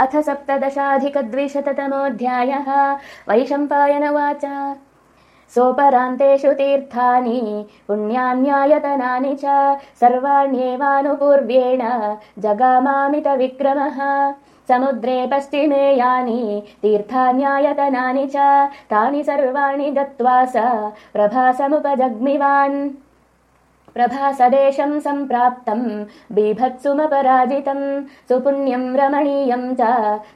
अथ सप्तदशाधिकद्विशततमोऽध्यायः। वैशम्पायनवाच। सोपरान्तेषु तीर्थानि पुण्यान्यायतनानि च सर्वाण्येवानुपूर्व्येण जगामामितविक्रमः। समुद्रे पश्चिमे यानि तीर्थान्यायतनानि च तानि सर्वाणि गत्वा स प्रभासमुपजग्मिवान् प्रभासदेशम् सम्प्राप्तम्। बीभत्सुमपराजितम्। सुपुण्यम् रमणीयम् च।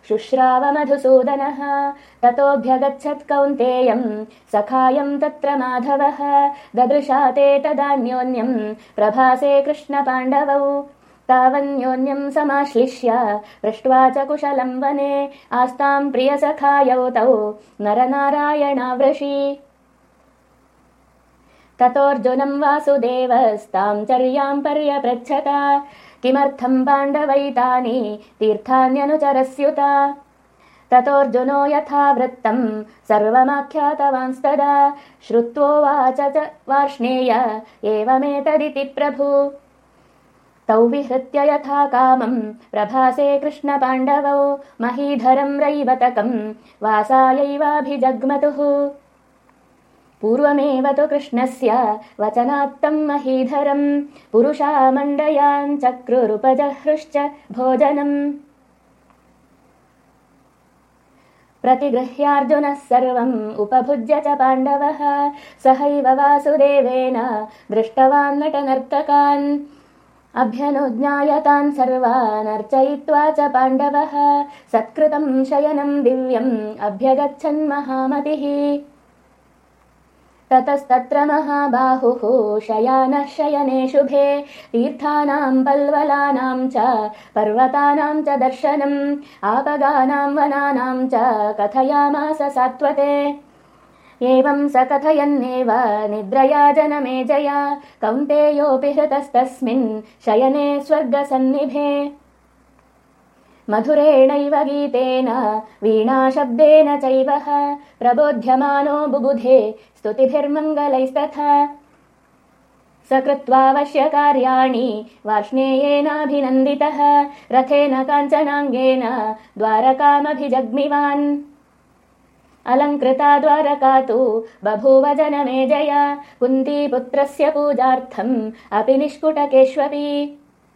शुश्रावमधुसूदनः। ततोऽभ्यगच्छत् कौन्तेयम्। सखायम् तत्र माधवः। ददृशा ते तदान्योन्यम्। प्रभासे कृष्णपाण्डवौ। तावन्योन्यम् समाश्लिष्य। पृष्ट्वा च कुशलम् वने। आस्ताम् प्रियसखायौ तौ। नरनारायणावृषि ततोऽर्जुनम् वासुदेवस्ताम् चर्याम् पर्यपृच्छत। किमर्थम् पाण्डवैतानि तीर्थान्यनुचरस्युत? ततोऽर्जुनो यथा वृत्तम् सर्वमाख्यातवांस्तदा। श्रुत्वोवाच च वार्ष्णेय एवमेतदिति प्रभु। तौ विहृत्य यथा कामम् प्रभासे कृष्णपाण्डवौ। महीधरम् रैवतकम् वासायैवाभिजग्मतुः पूर्वमेव तु कृष्णस्य वचनात्तम् महीधरम् पुरुषा मण्डयान् चक्रुरुपजहृश्च भोजनम्। प्रतिगृह्यार्जुनः सर्वम् उपभुज्य च पाण्डवः सहैव वासुदेवेन दृष्टवान् नटनर्तकान्। अभ्यनुज्ञायतान् सर्वान् अर्चयित्वा च पाण्डवः सत्कृतम् शयनम् दिव्यम् अभ्यगच्छन् महामतिः ततस्तत्र महाबाहुः शयानः शयने शुभे तीर्थानाम् पल्वलानाम् च पर्वतानाम् च दर्शनम् आपगानाम् वनानाम् च कथयामास सात्वते। एवम् स कथयन्नेव निद्रया जनमेजया कौन्तेयोऽपि हृतस्तस्मिन् शयने स्वर्गसन्निभे मधुरेणैव गीतेन वीणाशब्देन चैव प्रबोध्यमानो बुबुधे स्तुतिभिर्मङ्गलैस्तथा। स कृत्वावश्य कार्याणि वार्ष्णेयेनाभिनन्दितः रथेन काञ्चनाङ्गेन द्वारकामभिजग्मिवान्। अलङ्कृता द्वारका तु बभूव जनमेजया कुन्तीपुत्रस्य पूजार्थम् अपि निष्कुटकेष्वपि